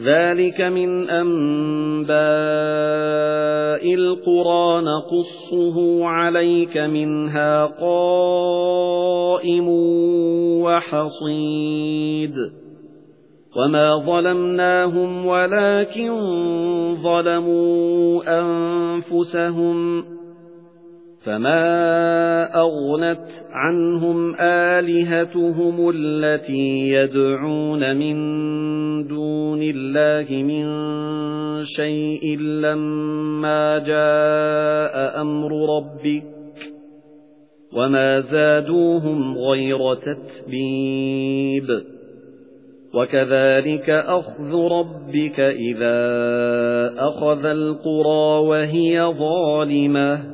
ذَلِكَ مِنْ أَنْبَاءِ الْقُرَى نَقُصُّهُ عَلَيْكَ مِنْهَا قَائِمٌ وَحَصِيدٌ وَمَا ظَلَمْنَاهُمْ وَلَكِنْ ظَلَمُوا أَنفُسَهُمْ فَمَا أَغْنَتْ عَنْهُمْ آلِهَتُهُمُ الَّتِي يَدْعُونَ مِن دُونِ اللَّهِ مِن شَيْءٍ لَّمَّا جَاءَ أَمْرُ رَبِّكَ وَمَا زَادُوهُمْ غَيْرَ تَتْبِيبٍ وَكَذَلِكَ أَخْذُ رَبِّكَ إِذَا أَخَذَ الْقُرَى وَهِيَ ظَالِمَةٌ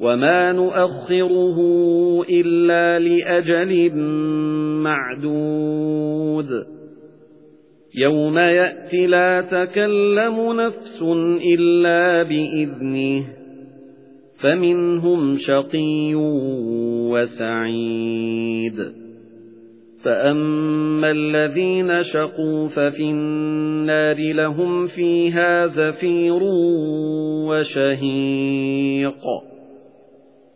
وَمَا نُؤَخِّرُهُ إِلَّا لِأَجَلٍ مَّعْدُودٍ يَوْمَ يَأْتِي لَا تَكَلَّمُ نَفْسٌ إِلَّا بِإِذْنِهِ فَمِنْهُمْ شَقِيٌّ وَسَعِيدٌ فَأَمَّا الَّذِينَ شَقُوا فَفِي النَّارِ لَهُمْ فِيهَا زَفِيرٌ وَشَهِيقٌ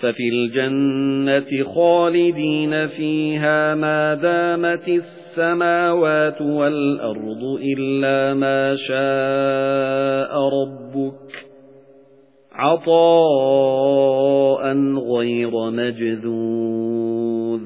فَفِي الْجَنَّةِ خَالِدِينَ فِيهَا مَا دَامَتِ السَّمَاوَاتُ وَالْأَرْضُ إِلَّا مَا شَاءَ رَبُّكَ عَطَاءً غَيْرَ مَجْذُوذٍ.